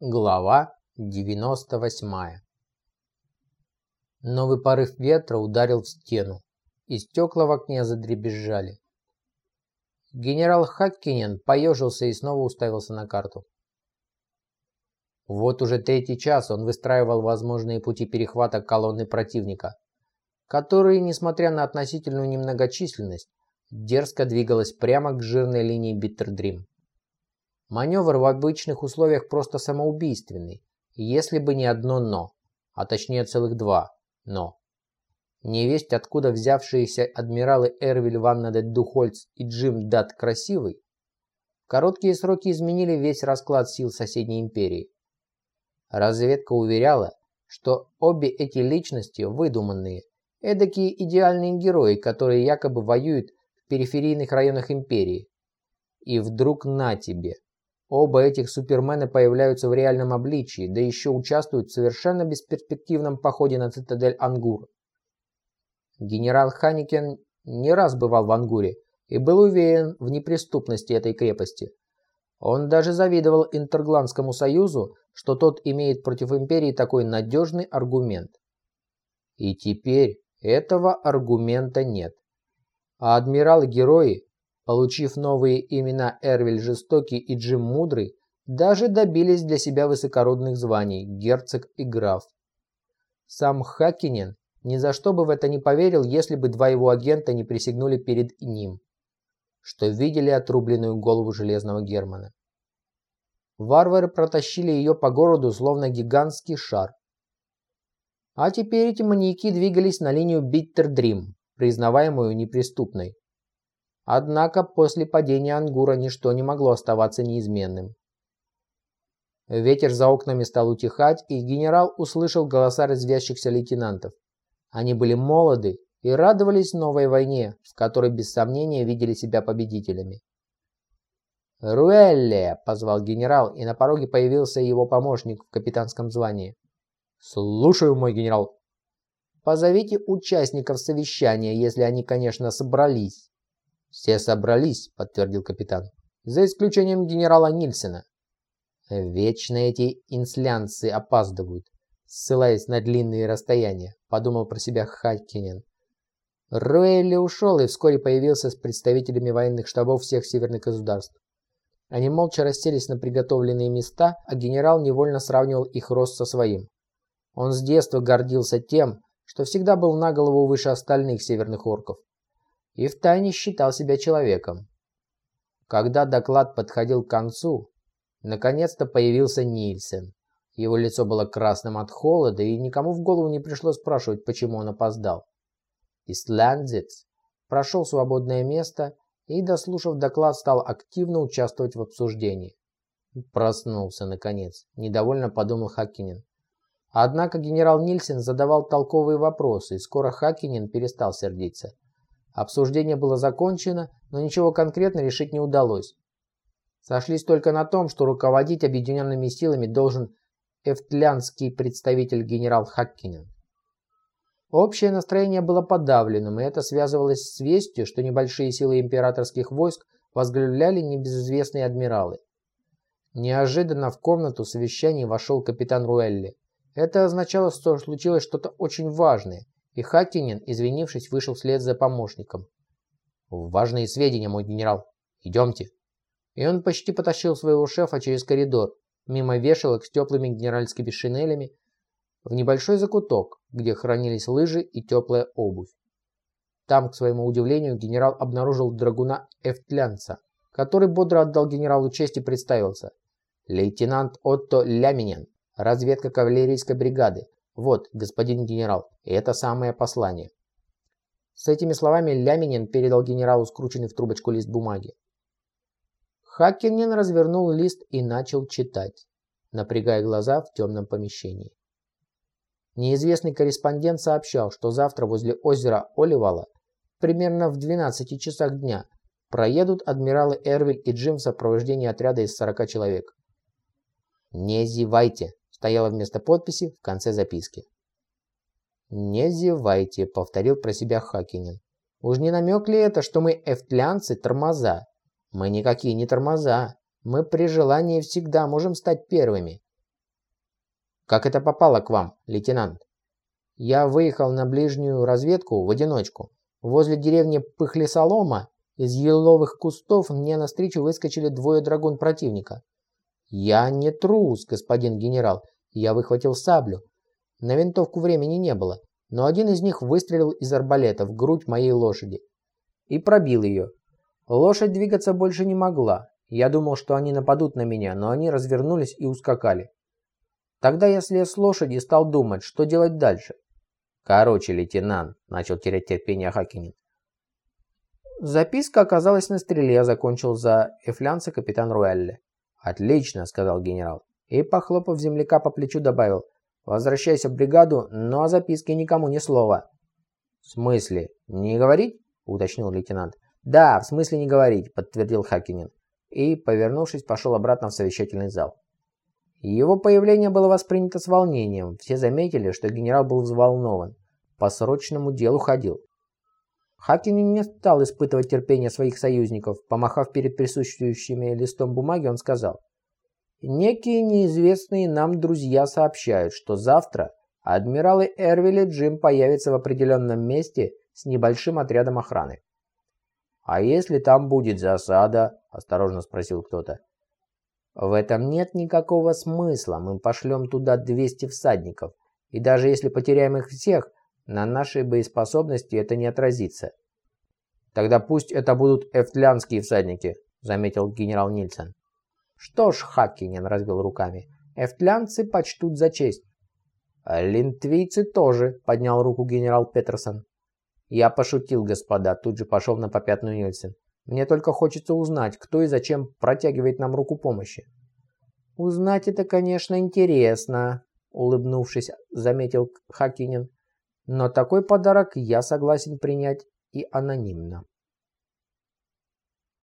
Глава 98 Новый порыв ветра ударил в стену, и стекла в окне задребезжали. Генерал Хаккинен поежился и снова уставился на карту. Вот уже третий час он выстраивал возможные пути перехвата колонны противника, которые, несмотря на относительную немногочисленность, дерзко двигалась прямо к жирной линии Биттердрим. Маневр в обычных условиях просто самоубийственный, если бы не одно «но», а точнее целых два «но». Невесть, откуда взявшиеся адмиралы Эрвиль Ванна де Духольц и Джим Дат Красивый, в короткие сроки изменили весь расклад сил соседней империи. Разведка уверяла, что обе эти личности выдуманные, эдакие идеальные герои, которые якобы воюют в периферийных районах империи. И вдруг на тебе – Оба этих супермена появляются в реальном обличии, да еще участвуют в совершенно бесперспективном походе на цитадель Ангур. Генерал Ханикен не раз бывал в Ангуре и был уверен в неприступности этой крепости. Он даже завидовал Интергландскому союзу, что тот имеет против империи такой надежный аргумент. И теперь этого аргумента нет. А адмиралы-герои Получив новые имена Эрвиль Жестокий и Джим Мудрый, даже добились для себя высокородных званий герцог и граф. Сам Хакинен ни за что бы в это не поверил, если бы два его агента не присягнули перед ним, что видели отрубленную голову Железного Германа. Варвары протащили ее по городу, словно гигантский шар. А теперь эти маньяки двигались на линию Биттердрим, признаваемую неприступной. Однако после падения Ангура ничто не могло оставаться неизменным. Ветер за окнами стал утихать, и генерал услышал голоса развящихся лейтенантов. Они были молоды и радовались новой войне, в которой без сомнения видели себя победителями. «Руэлле!» – позвал генерал, и на пороге появился его помощник в капитанском звании. «Слушаю, мой генерал!» «Позовите участников совещания, если они, конечно, собрались». «Все собрались», — подтвердил капитан. «За исключением генерала Нильсена». «Вечно эти инслянцы опаздывают, ссылаясь на длинные расстояния», — подумал про себя Хаккинен. Руэлли ушел и вскоре появился с представителями военных штабов всех северных государств. Они молча расселись на приготовленные места, а генерал невольно сравнивал их рост со своим. Он с детства гордился тем, что всегда был на голову выше остальных северных орков и втайне считал себя человеком. Когда доклад подходил к концу, наконец-то появился Нильсен. Его лицо было красным от холода, и никому в голову не пришло спрашивать, почему он опоздал. Исландец прошел свободное место и, дослушав доклад, стал активно участвовать в обсуждении. Проснулся, наконец, недовольно подумал Хакинин. Однако генерал Нильсен задавал толковые вопросы, и скоро Хакинин перестал сердиться. Обсуждение было закончено, но ничего конкретно решить не удалось. Сошлись только на том, что руководить объединенными силами должен эфтлянский представитель генерал Хаккинен. Общее настроение было подавленным, и это связывалось с вестью, что небольшие силы императорских войск возглавляли небезызвестные адмиралы. Неожиданно в комнату совещаний вошел капитан Руэлли. Это означало, что случилось что-то очень важное – и Хакинин, извинившись, вышел вслед за помощником. «Важные сведения, мой генерал. Идемте». И он почти потащил своего шефа через коридор, мимо вешалок с теплыми генеральскими шинелями, в небольшой закуток, где хранились лыжи и теплая обувь. Там, к своему удивлению, генерал обнаружил драгуна Эфтлянца, который бодро отдал генералу честь и представился. Лейтенант Отто Ляминен, разведка кавалерийской бригады, вот, господин генерал, это самое послание. С этими словами Ляминин передал генералу скрученный в трубочку лист бумаги. Хаккинен развернул лист и начал читать, напрягая глаза в темном помещении. Неизвестный корреспондент сообщал, что завтра возле озера Оливала, примерно в 12 часах дня, проедут адмиралы Эрвиль и Джим в сопровождении отряда из 40 человек. «Не зевайте», стояла вместо подписи в конце записки. «Не зевайте», — повторил про себя Хакинин. «Уж не намек ли это, что мы эфтлянцы тормоза? Мы никакие не тормоза. Мы при желании всегда можем стать первыми. Как это попало к вам, лейтенант? Я выехал на ближнюю разведку в одиночку. Возле деревни Пыхлесолома из еловых кустов мне навстречу выскочили двое драгун противника. Я не трус, господин генерал. Я выхватил саблю. На винтовку времени не было, но один из них выстрелил из арбалета в грудь моей лошади и пробил ее. Лошадь двигаться больше не могла. Я думал, что они нападут на меня, но они развернулись и ускакали. Тогда я слез с лошади и стал думать, что делать дальше. Короче, лейтенант, начал терять терпение Хакинин. Записка оказалась на стреле, закончил за эфлянца капитан Руэлли. «Отлично», — сказал генерал. И, похлопав земляка по плечу, добавил. «Возвращайся в бригаду, но о записке никому ни слова». «В смысле? Не говорить?» — уточнил лейтенант. «Да, в смысле не говорить», — подтвердил Хакинин. И, повернувшись, пошел обратно в совещательный зал. Его появление было воспринято с волнением. Все заметили, что генерал был взволнован. По срочному делу ходил. Хакинин не стал испытывать терпение своих союзников. Помахав перед присутствующими листом бумаги, он сказал. «Некие неизвестные нам друзья сообщают, что завтра адмиралы Эрвиль и Джим появятся в определенном месте с небольшим отрядом охраны. «А если там будет засада?» – осторожно спросил кто-то. В этом нет никакого смысла. Мы пошлем туда 200 всадников. И даже если потеряем их всех, на нашей боеспособности это не отразится. Тогда пусть это будут эфтлянские всадники, заметил генерал Нильсон. Что ж, Хаккинен развел руками. Эфтлянцы почтут за честь. Линтвийцы тоже, поднял руку генерал Петерсон. Я пошутил, господа, тут же пошел на попятную Нильсон. Мне только хочется узнать, кто и зачем протягивает нам руку помощи. Узнать это, конечно, интересно, улыбнувшись, заметил Хакинин. Но такой подарок я согласен принять и анонимно.